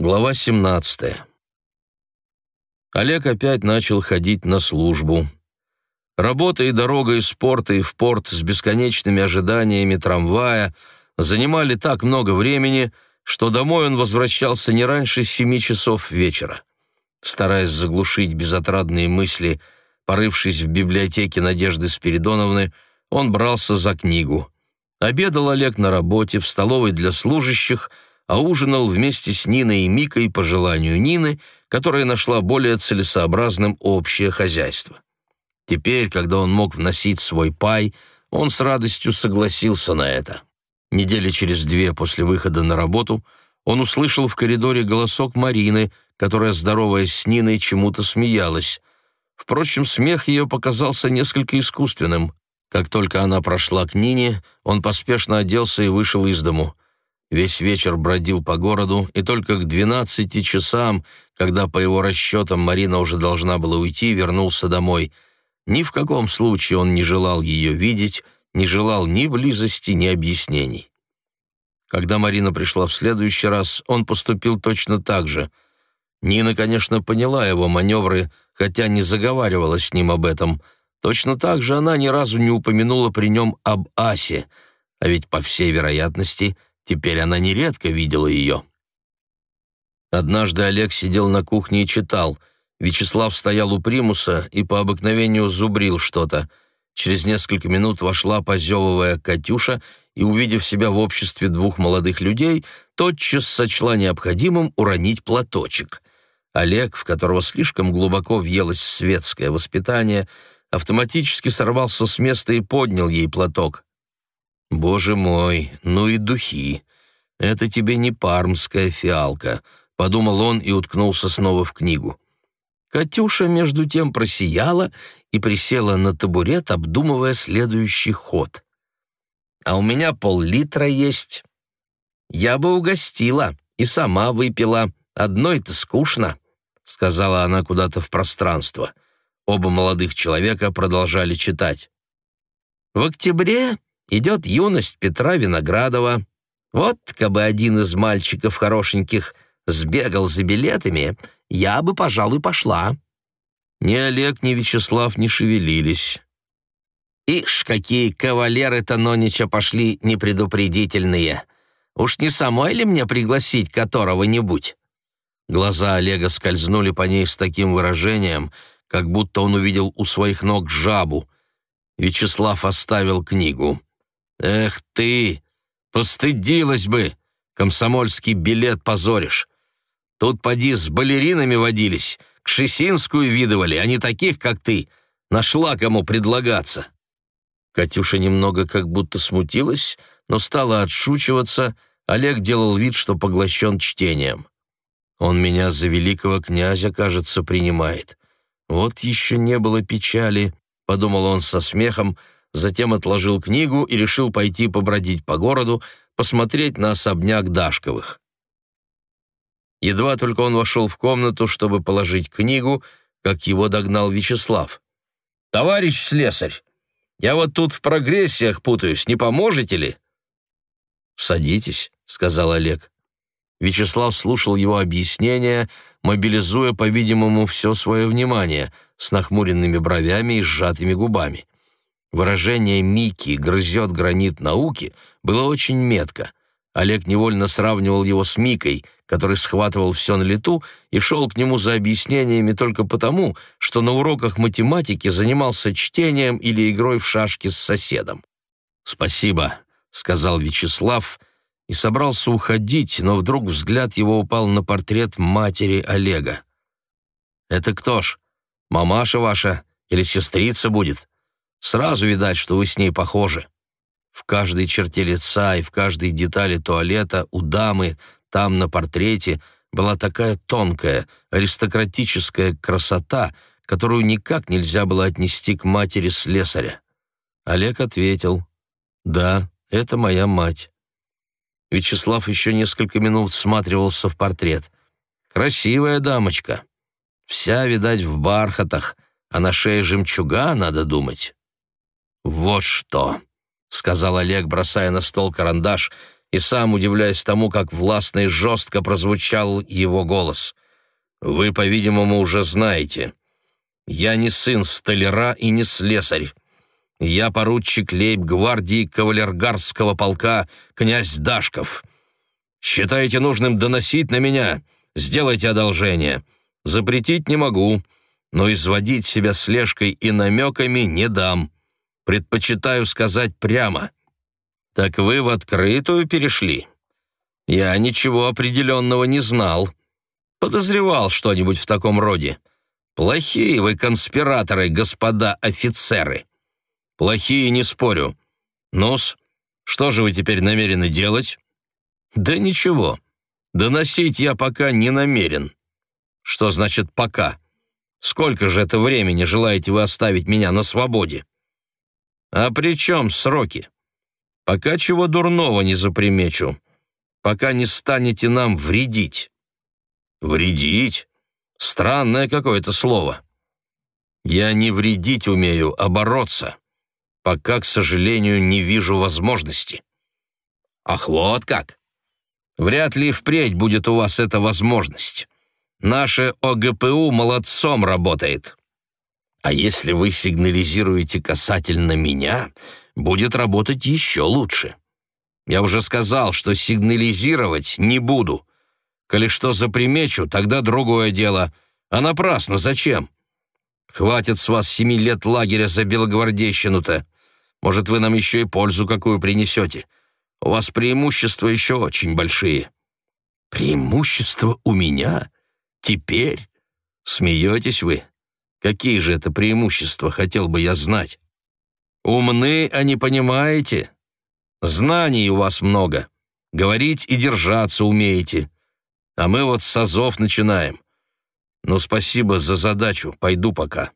Глава 17. Олег опять начал ходить на службу. Работа и дорога из порта и в порт с бесконечными ожиданиями трамвая занимали так много времени, что домой он возвращался не раньше семи часов вечера. Стараясь заглушить безотрадные мысли, порывшись в библиотеке Надежды Спиридоновны, он брался за книгу. Обедал Олег на работе в столовой для служащих – а ужинал вместе с Ниной и Микой по желанию Нины, которая нашла более целесообразным общее хозяйство. Теперь, когда он мог вносить свой пай, он с радостью согласился на это. Недели через две после выхода на работу он услышал в коридоре голосок Марины, которая, здороваясь с Ниной, чему-то смеялась. Впрочем, смех ее показался несколько искусственным. Как только она прошла к Нине, он поспешно оделся и вышел из дому. Весь вечер бродил по городу, и только к двенадцати часам, когда по его расчетам Марина уже должна была уйти, вернулся домой. Ни в каком случае он не желал ее видеть, не желал ни близости, ни объяснений. Когда Марина пришла в следующий раз, он поступил точно так же. Нина, конечно, поняла его маневры, хотя не заговаривала с ним об этом. Точно так же она ни разу не упомянула при нем об Асе, а ведь, по всей вероятности, — Теперь она нередко видела ее. Однажды Олег сидел на кухне и читал. Вячеслав стоял у примуса и по обыкновению зубрил что-то. Через несколько минут вошла, позевывая, Катюша и, увидев себя в обществе двух молодых людей, тотчас сочла необходимым уронить платочек. Олег, в которого слишком глубоко въелось светское воспитание, автоматически сорвался с места и поднял ей платок. «Боже мой, ну и духи! Это тебе не пармская фиалка», — подумал он и уткнулся снова в книгу. Катюша, между тем, просияла и присела на табурет, обдумывая следующий ход. «А у меня пол-литра есть. Я бы угостила и сама выпила. Одной-то скучно», — сказала она куда-то в пространство. Оба молодых человека продолжали читать. «В октябре идет юность Петра Виноградова. Вот, кабы один из мальчиков хорошеньких сбегал за билетами, я бы, пожалуй, пошла». Ни Олег, ни Вячеслав не шевелились. Ишь, какие кавалеры-то Нонича пошли непредупредительные. Уж не самой ли мне пригласить которого-нибудь? Глаза Олега скользнули по ней с таким выражением, как будто он увидел у своих ног жабу. Вячеслав оставил книгу. «Эх ты! Постыдилась бы! Комсомольский билет позоришь! Тут поди с балеринами водились, к Шесинскую видывали, а не таких, как ты. Нашла кому предлагаться!» Катюша немного как будто смутилась, но стала отшучиваться. Олег делал вид, что поглощен чтением. «Он меня за великого князя, кажется, принимает. Вот еще не было печали», — подумал он со смехом, — затем отложил книгу и решил пойти побродить по городу, посмотреть на особняк Дашковых. Едва только он вошел в комнату, чтобы положить книгу, как его догнал Вячеслав. «Товарищ слесарь, я вот тут в прогрессиях путаюсь, не поможете ли?» «Садитесь», — сказал Олег. Вячеслав слушал его объяснения, мобилизуя, по-видимому, все свое внимание, с нахмуренными бровями и сжатыми губами. Выражение «Микки грызет гранит науки» было очень метко. Олег невольно сравнивал его с Микой, который схватывал все на лету и шел к нему за объяснениями только потому, что на уроках математики занимался чтением или игрой в шашки с соседом. «Спасибо», — сказал Вячеслав, и собрался уходить, но вдруг взгляд его упал на портрет матери Олега. «Это кто ж? Мамаша ваша или сестрица будет?» Сразу видать, что вы с ней похожи. В каждой черте лица и в каждой детали туалета у дамы, там на портрете, была такая тонкая, аристократическая красота, которую никак нельзя было отнести к матери слесаря. Олег ответил, «Да, это моя мать». Вячеслав еще несколько минут всматривался в портрет. «Красивая дамочка. Вся, видать, в бархатах, а на шее жемчуга, надо думать». «Вот что!» — сказал Олег, бросая на стол карандаш и сам удивляясь тому, как властно и жестко прозвучал его голос. «Вы, по-видимому, уже знаете. Я не сын столяра и не слесарь. Я поручик лейб-гвардии кавалергарского полка князь Дашков. Считаете нужным доносить на меня? Сделайте одолжение. Запретить не могу, но изводить себя слежкой и намеками не дам. Предпочитаю сказать прямо. Так вы в открытую перешли? Я ничего определенного не знал. Подозревал что-нибудь в таком роде. Плохие вы конспираторы, господа офицеры. Плохие, не спорю. Нос, что же вы теперь намерены делать? Да ничего. Доносить я пока не намерен. Что значит «пока»? Сколько же это времени желаете вы оставить меня на свободе? А при чем сроки? Пока чего дурного не запримечу. Пока не станете нам вредить. Вредить? Странное какое-то слово. Я не вредить умею, а бороться пока, к сожалению, не вижу возможности». «Ах, вот как! Вряд ли впредь будет у вас эта возможность. Наше ОГПУ молодцом работает. А если вы сигнализируете касательно меня, будет работать еще лучше. Я уже сказал, что сигнализировать не буду. Коли что запримечу, тогда другое дело. А напрасно зачем? Хватит с вас семи лет лагеря за белогвардейщину-то. Может, вы нам еще и пользу какую принесете. У вас преимущества еще очень большие». «Преимущества у меня? Теперь? Смеетесь вы? Какие же это преимущества, хотел бы я знать. Умны, а не понимаете? Знаний у вас много. Говорить и держаться умеете. А мы вот с азов начинаем. Ну, спасибо за задачу, пойду пока».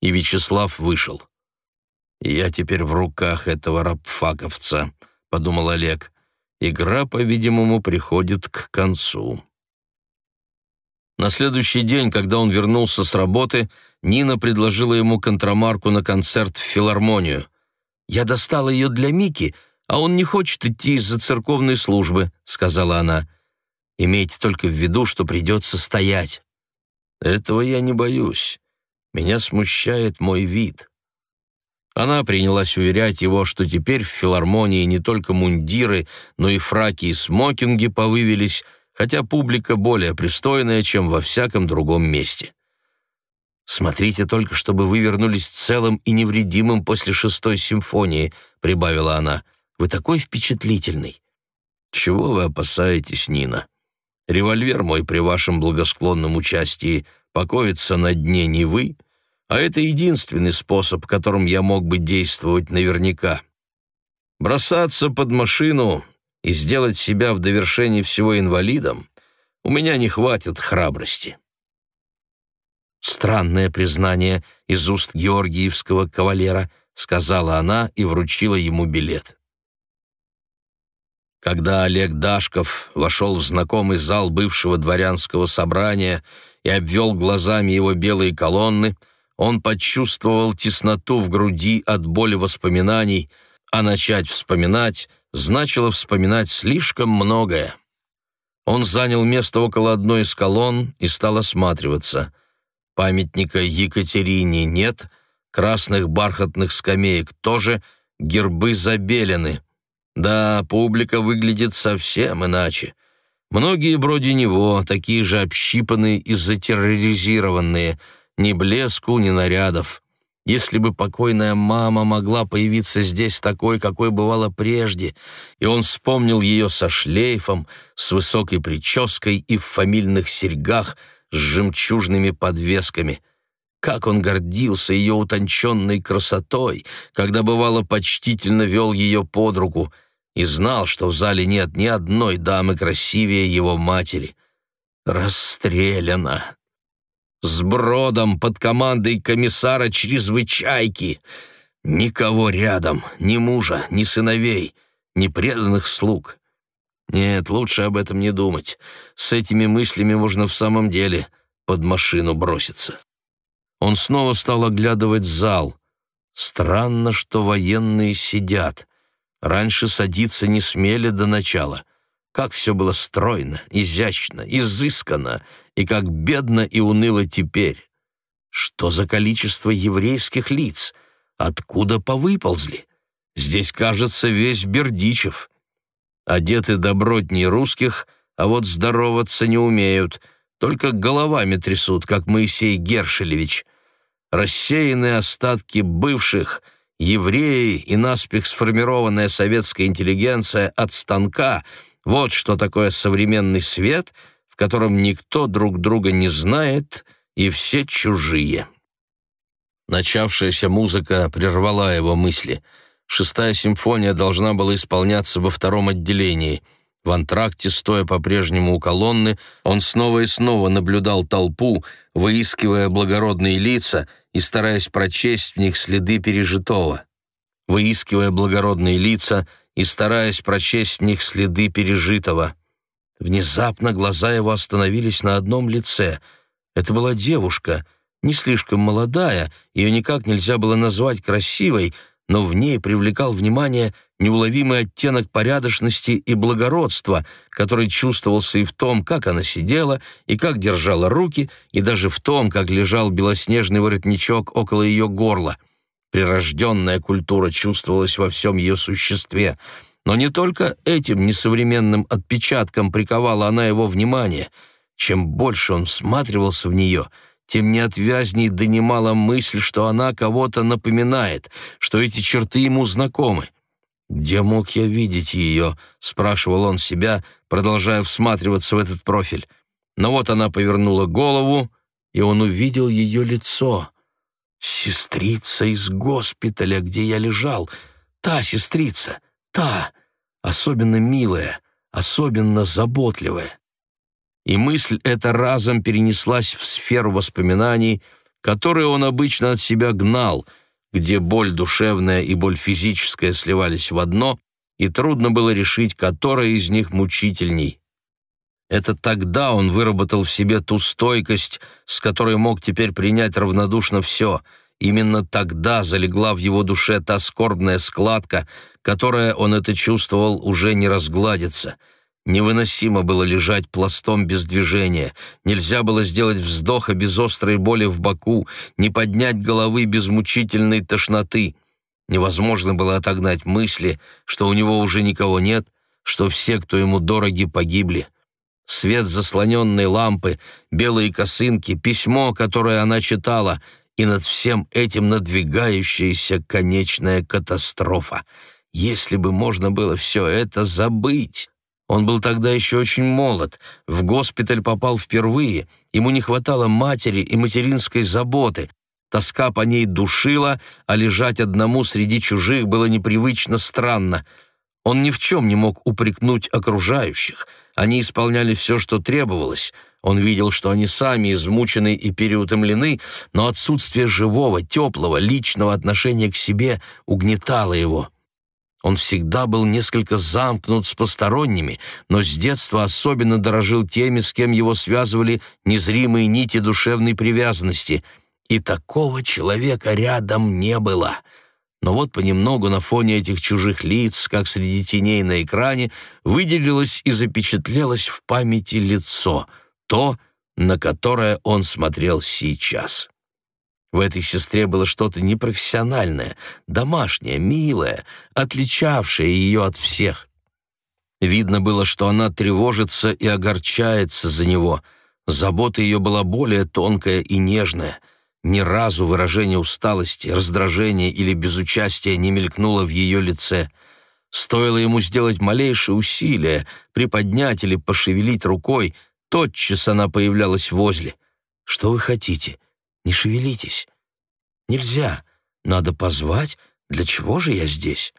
И Вячеслав вышел. «Я теперь в руках этого рабфаковца», — подумал Олег. «Игра, по-видимому, приходит к концу». На следующий день, когда он вернулся с работы, Нина предложила ему контрамарку на концерт в филармонию. «Я достала ее для Мики, а он не хочет идти из-за церковной службы», — сказала она. «Имейте только в виду, что придется стоять». «Этого я не боюсь. Меня смущает мой вид». Она принялась уверять его, что теперь в филармонии не только мундиры, но и фраки и смокинги повывелись, хотя публика более пристойная, чем во всяком другом месте. «Смотрите только, чтобы вы вернулись целым и невредимым после шестой симфонии», — прибавила она. «Вы такой впечатлительный». «Чего вы опасаетесь, Нина? Револьвер мой при вашем благосклонном участии покоится на дне Невы, а это единственный способ, которым я мог бы действовать наверняка. Бросаться под машину и сделать себя в довершении всего инвалидом у меня не хватит храбрости. Странное признание из уст георгиевского кавалера, сказала она и вручила ему билет. Когда Олег Дашков вошел в знакомый зал бывшего дворянского собрания и обвел глазами его белые колонны, он почувствовал тесноту в груди от боли воспоминаний, а начать вспоминать значило вспоминать слишком многое. Он занял место около одной из колонн и стал осматриваться. Памятника Екатерине нет, красных бархатных скамеек тоже, гербы забелены. Да, публика выглядит совсем иначе. Многие вроде него, такие же общипанные и затерроризированные – ни блеску, ни нарядов. Если бы покойная мама могла появиться здесь такой, какой бывала прежде, и он вспомнил ее со шлейфом, с высокой прической и в фамильных серьгах с жемчужными подвесками. Как он гордился ее утонченной красотой, когда бывало почтительно вел ее под руку, и знал, что в зале нет ни одной дамы красивее его матери. Расстреляна с бродом под командой комиссара чрезвычайки. Никого рядом, ни мужа, ни сыновей, ни преданных слуг. Нет, лучше об этом не думать. С этими мыслями можно в самом деле под машину броситься. Он снова стал оглядывать зал. Странно, что военные сидят. Раньше садиться не смели до начала. Как все было стройно, изящно, изысканно, и как бедно и уныло теперь. Что за количество еврейских лиц? Откуда повыползли? Здесь, кажется, весь Бердичев. Одеты добротней русских, а вот здороваться не умеют, только головами трясут, как Моисей Гершелевич. Рассеянные остатки бывших, евреи и наспех сформированная советская интеллигенция от станка — вот что такое современный свет, в котором никто друг друга не знает и все чужие. Начавшаяся музыка прервала его мысли — Шестая симфония должна была исполняться во втором отделении. В антракте, стоя по-прежнему у колонны, он снова и снова наблюдал толпу, выискивая благородные лица и стараясь прочесть в них следы пережитого. Выискивая благородные лица и стараясь прочесть в них следы пережитого. Внезапно глаза его остановились на одном лице. Это была девушка, не слишком молодая, ее никак нельзя было назвать красивой, но в ней привлекал внимание неуловимый оттенок порядочности и благородства, который чувствовался и в том, как она сидела, и как держала руки, и даже в том, как лежал белоснежный воротничок около ее горла. Прирожденная культура чувствовалась во всем ее существе. Но не только этим несовременным отпечатком приковала она его внимание. Чем больше он всматривался в нее — тем неотвязней донимала мысль, что она кого-то напоминает, что эти черты ему знакомы. «Где мог я видеть ее?» — спрашивал он себя, продолжая всматриваться в этот профиль. Но вот она повернула голову, и он увидел ее лицо. «Сестрица из госпиталя, где я лежал. Та сестрица, та, особенно милая, особенно заботливая» и мысль эта разом перенеслась в сферу воспоминаний, которые он обычно от себя гнал, где боль душевная и боль физическая сливались в одно, и трудно было решить, которая из них мучительней. Это тогда он выработал в себе ту стойкость, с которой мог теперь принять равнодушно все. Именно тогда залегла в его душе та скорбная складка, которая, он это чувствовал, уже не разгладится — Невыносимо было лежать пластом без движения, нельзя было сделать вздоха без острой боли в боку, не поднять головы без мучительной тошноты. Невозможно было отогнать мысли, что у него уже никого нет, что все, кто ему дороги, погибли. Свет заслоненной лампы, белые косынки, письмо, которое она читала, и над всем этим надвигающаяся конечная катастрофа. Если бы можно было все это забыть... Он был тогда еще очень молод, в госпиталь попал впервые, ему не хватало матери и материнской заботы, тоска по ней душила, а лежать одному среди чужих было непривычно странно. Он ни в чем не мог упрекнуть окружающих, они исполняли все, что требовалось, он видел, что они сами измучены и переутомлены, но отсутствие живого, теплого, личного отношения к себе угнетало его. Он всегда был несколько замкнут с посторонними, но с детства особенно дорожил теми, с кем его связывали незримые нити душевной привязанности. И такого человека рядом не было. Но вот понемногу на фоне этих чужих лиц, как среди теней на экране, выделилось и запечатлелось в памяти лицо, то, на которое он смотрел сейчас. В этой сестре было что-то непрофессиональное, домашнее, милое, отличавшее ее от всех. Видно было, что она тревожится и огорчается за него. Забота ее была более тонкая и нежная. Ни разу выражение усталости, раздражения или безучастия не мелькнуло в ее лице. Стоило ему сделать малейшее усилие, приподнять или пошевелить рукой, тотчас она появлялась возле. «Что вы хотите?» Не шевелитесь. Нельзя. Надо позвать. Для чего же я здесь?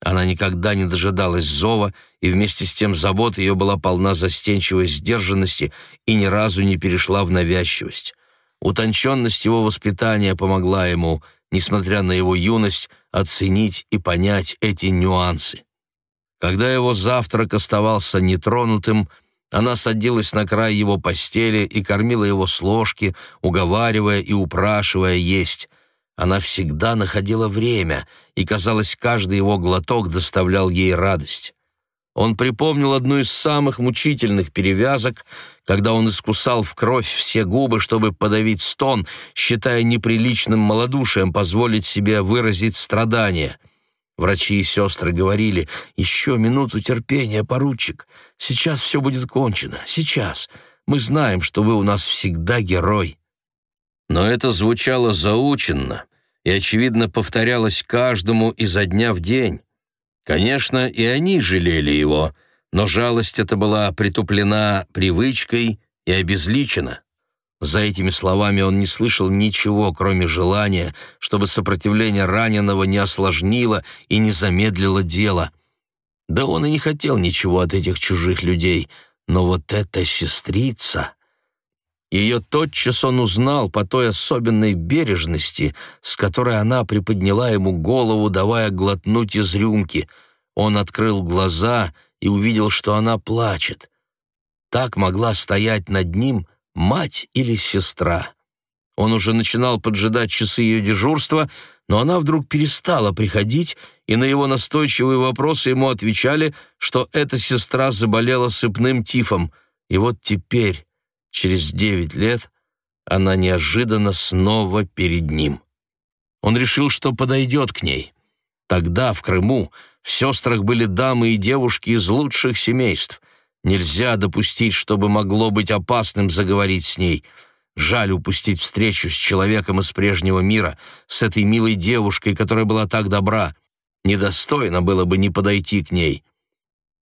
Она никогда не дожидалась зова, и вместе с тем забота ее была полна застенчивой сдержанности и ни разу не перешла в навязчивость. Утонченность его воспитания помогла ему, несмотря на его юность, оценить и понять эти нюансы. Когда его завтрак оставался нетронутым, она садилась на край его постели и кормила его с ложки, уговаривая и упрашивая есть. Она всегда находила время, и, казалось, каждый его глоток доставлял ей радость. Он припомнил одну из самых мучительных перевязок, когда он искусал в кровь все губы, чтобы подавить стон, считая неприличным малодушием позволить себе выразить страдания. Врачи и сестры говорили, «Еще минуту терпения, поручик. Сейчас все будет кончено. Сейчас. Мы знаем, что вы у нас всегда герой». Но это звучало заученно и, очевидно, повторялось каждому изо дня в день. Конечно, и они жалели его, но жалость эта была притуплена привычкой и обезличена. За этими словами он не слышал ничего, кроме желания, чтобы сопротивление раненого не осложнило и не замедлило дело. Да он и не хотел ничего от этих чужих людей, но вот эта сестрица... Ее тотчас он узнал по той особенной бережности, с которой она приподняла ему голову, давая глотнуть из рюмки. Он открыл глаза и увидел, что она плачет. Так могла стоять над ним мать или сестра. Он уже начинал поджидать часы ее дежурства, но она вдруг перестала приходить, и на его настойчивые вопросы ему отвечали, что эта сестра заболела сыпным тифом. И вот теперь, через девять лет она неожиданно снова перед ним. Он решил, что подойдет к ней. Тогда, в Крыму, в сестрах были дамы и девушки из лучших семейств. Нельзя допустить, чтобы могло быть опасным заговорить с ней. Жаль упустить встречу с человеком из прежнего мира, с этой милой девушкой, которая была так добра. Недостойно было бы не подойти к ней.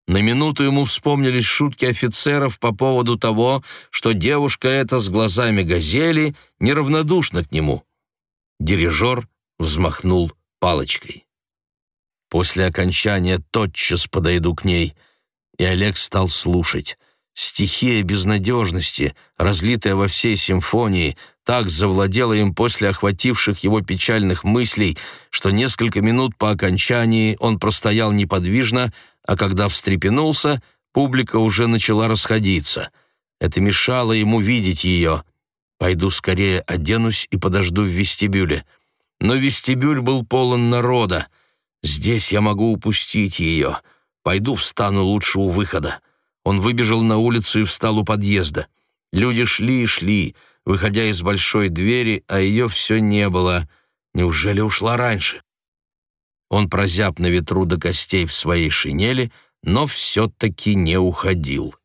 На минуту ему вспомнились шутки офицеров по поводу того, что девушка эта с глазами газели неравнодушна к нему. Дирижер взмахнул палочкой. После окончания тотчас подойду к ней. И Олег стал слушать. Стихия безнадежности, разлитая во всей симфонии, так завладела им после охвативших его печальных мыслей, что несколько минут по окончании он простоял неподвижно, а когда встрепенулся, публика уже начала расходиться. Это мешало ему видеть ее. «Пойду скорее оденусь и подожду в вестибюле». Но вестибюль был полон народа. «Здесь я могу упустить ее. Пойду встану лучше у выхода». Он выбежал на улицу и встал у подъезда. Люди шли и шли, выходя из большой двери, а ее все не было. Неужели ушла раньше? Он прозяб на ветру до костей в своей шинели, но все-таки не уходил.